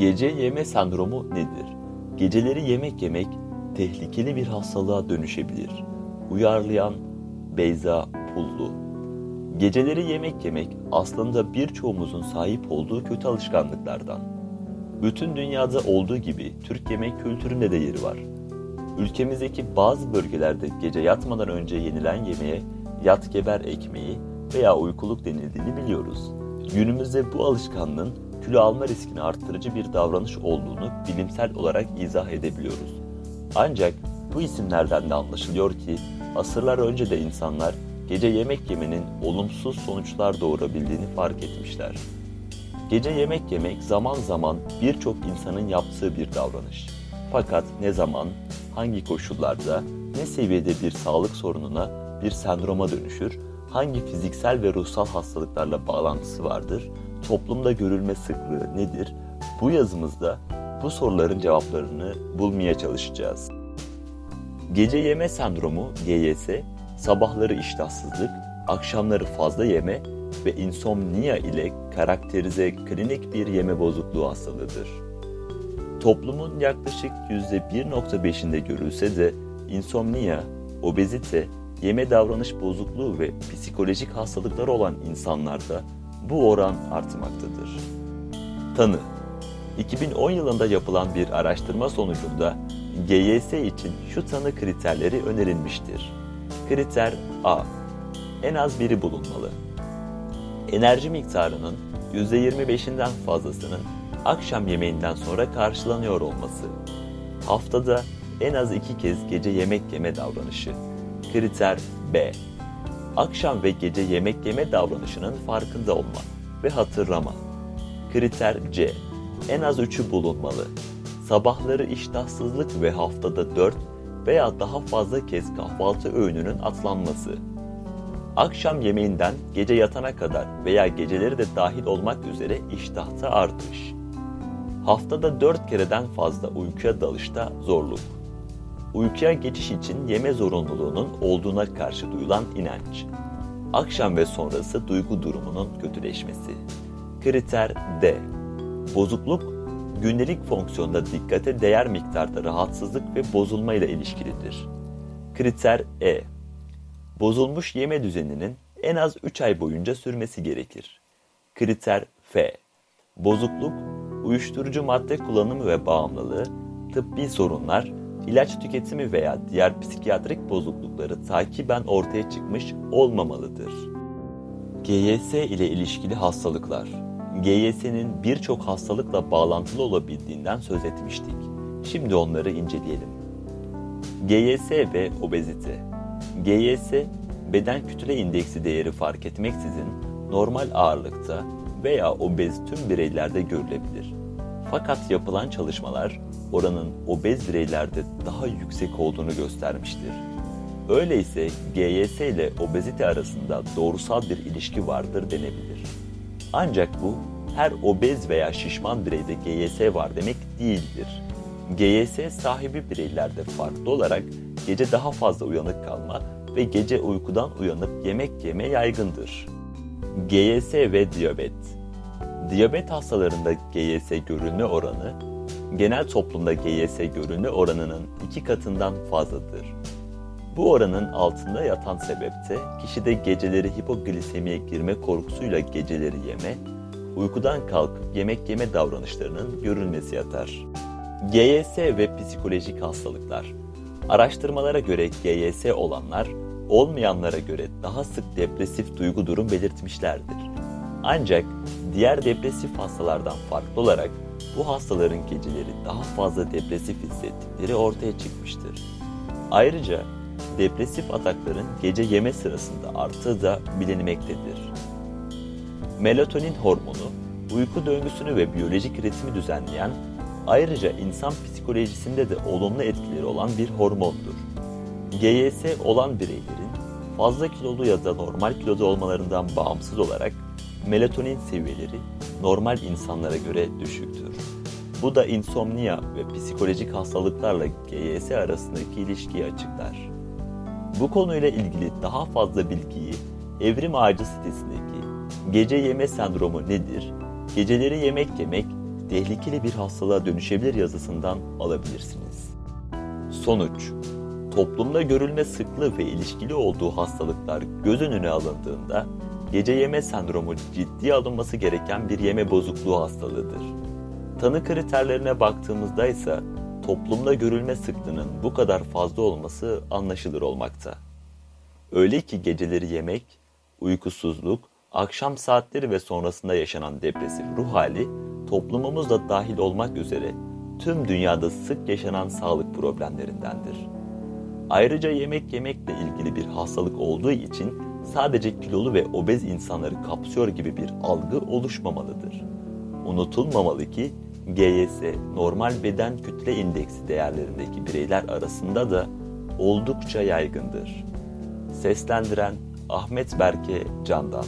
Gece yeme sendromu nedir? Geceleri yemek yemek tehlikeli bir hastalığa dönüşebilir. Uyarlayan Beyza Pullu Geceleri yemek yemek aslında birçoğumuzun sahip olduğu kötü alışkanlıklardan. Bütün dünyada olduğu gibi Türk yemek kültüründe de yeri var. Ülkemizdeki bazı bölgelerde gece yatmadan önce yenilen yemeğe yat geber ekmeği veya uykuluk denildiğini biliyoruz. Günümüzde bu alışkanlığın kilo alma riskini arttırıcı bir davranış olduğunu bilimsel olarak izah edebiliyoruz. Ancak bu isimlerden de anlaşılıyor ki asırlar önce de insanlar gece yemek yemenin olumsuz sonuçlar doğurabildiğini fark etmişler. Gece yemek yemek zaman zaman birçok insanın yaptığı bir davranış. Fakat ne zaman, hangi koşullarda, ne seviyede bir sağlık sorununa, bir sendroma dönüşür, hangi fiziksel ve ruhsal hastalıklarla bağlantısı vardır, toplumda görülme sıklığı nedir? Bu yazımızda bu soruların cevaplarını bulmaya çalışacağız. Gece yeme sendromu GYS, sabahları iştahsızlık, akşamları fazla yeme ve insomnia ile karakterize klinik bir yeme bozukluğu hastalığıdır. Toplumun yaklaşık %1.5'inde görülse de insomnia, obezite, yeme davranış bozukluğu ve psikolojik hastalıkları olan insanlarda bu oran artmaktadır. Tanı 2010 yılında yapılan bir araştırma sonucunda GYS için şu tanı kriterleri önerilmiştir. Kriter A. En az biri bulunmalı. Enerji miktarının %25'inden fazlasının akşam yemeğinden sonra karşılanıyor olması. Haftada en az iki kez gece yemek yeme davranışı. Kriter B. Akşam ve gece yemek yeme davranışının farkında olma ve hatırlama. Kriter C. En az üçü bulunmalı. Sabahları iştahsızlık ve haftada 4 veya daha fazla kez kahvaltı öğününün atlanması. Akşam yemeğinden gece yatana kadar veya geceleri de dahil olmak üzere iştahta artış. Haftada 4 kereden fazla uykuya dalışta zorluk. Uykuya geçiş için yeme zorunluluğunun olduğuna karşı duyulan inanç. Akşam ve sonrası duygu durumunun kötüleşmesi. Kriter D. Bozukluk, gündelik fonksiyonda dikkate değer miktarda rahatsızlık ve bozulma ile ilişkilidir. Kriter E. Bozulmuş yeme düzeninin en az 3 ay boyunca sürmesi gerekir. Kriter F. Bozukluk, uyuşturucu madde kullanımı ve bağımlılığı, tıbbi sorunlar, ilaç tüketimi veya diğer psikiyatrik bozuklukları takiben ortaya çıkmış olmamalıdır. GYS ile ilişkili hastalıklar GYS'nin birçok hastalıkla bağlantılı olabildiğinden söz etmiştik. Şimdi onları inceleyelim. GYS ve obezite GYS, beden kütle indeksi değeri fark etmeksizin normal ağırlıkta veya obez tüm bireylerde görülebilir. Fakat yapılan çalışmalar oranın obez bireylerde daha yüksek olduğunu göstermiştir. Öyleyse GYS ile obezite arasında doğrusal bir ilişki vardır denebilir. Ancak bu her obez veya şişman bireyde GYS var demek değildir. GYS sahibi bireylerde farklı olarak gece daha fazla uyanık kalma ve gece uykudan uyanıp yemek yeme yaygındır. GYS ve diyabet Diyabet hastalarında GYS görülme oranı, genel toplumda GYS görülme oranının iki katından fazladır. Bu oranın altında yatan sebepte kişide geceleri hipoglisemiye girme korkusuyla geceleri yeme, uykudan kalkıp yemek yeme davranışlarının görülmesi yatar. GYS ve psikolojik hastalıklar Araştırmalara göre GYS olanlar, olmayanlara göre daha sık depresif duygu durum belirtmişlerdir. Ancak diğer depresif hastalardan farklı olarak bu hastaların geceleri daha fazla depresif hissettikleri ortaya çıkmıştır. Ayrıca depresif atakların gece yeme sırasında arttığı da bilinmektedir. Melatonin hormonu, uyku döngüsünü ve biyolojik ritmi düzenleyen, ayrıca insan psikolojisinde de olumlu etkileri olan bir hormondur. GYS olan bireylerin fazla kilolu ya da normal kiloda olmalarından bağımsız olarak melatonin seviyeleri normal insanlara göre düşüktür. Bu da insomnia ve psikolojik hastalıklarla GYS arasındaki ilişkiyi açıklar. Bu konuyla ilgili daha fazla bilgiyi Evrim Ağacı sitesindeki Gece Yeme Sendromu nedir? Geceleri yemek yemek tehlikeli bir hastalığa dönüşebilir yazısından alabilirsiniz. Sonuç Toplumda görülme sıklığı ve ilişkili olduğu hastalıklar göz önüne alındığında gece yeme sendromu ciddiye alınması gereken bir yeme bozukluğu hastalığıdır. Tanı kriterlerine baktığımızda ise toplumda görülme sıklığının bu kadar fazla olması anlaşılır olmakta. Öyle ki geceleri yemek, uykusuzluk, akşam saatleri ve sonrasında yaşanan depresif ruh hali toplumumuzda dahil olmak üzere tüm dünyada sık yaşanan sağlık problemlerindendir. Ayrıca yemek yemekle ilgili bir hastalık olduğu için sadece kilolu ve obez insanları kapsıyor gibi bir algı oluşmamalıdır. Unutulmamalı ki GYS normal beden kütle indeksi değerlerindeki bireyler arasında da oldukça yaygındır. Seslendiren Ahmet Berke Candan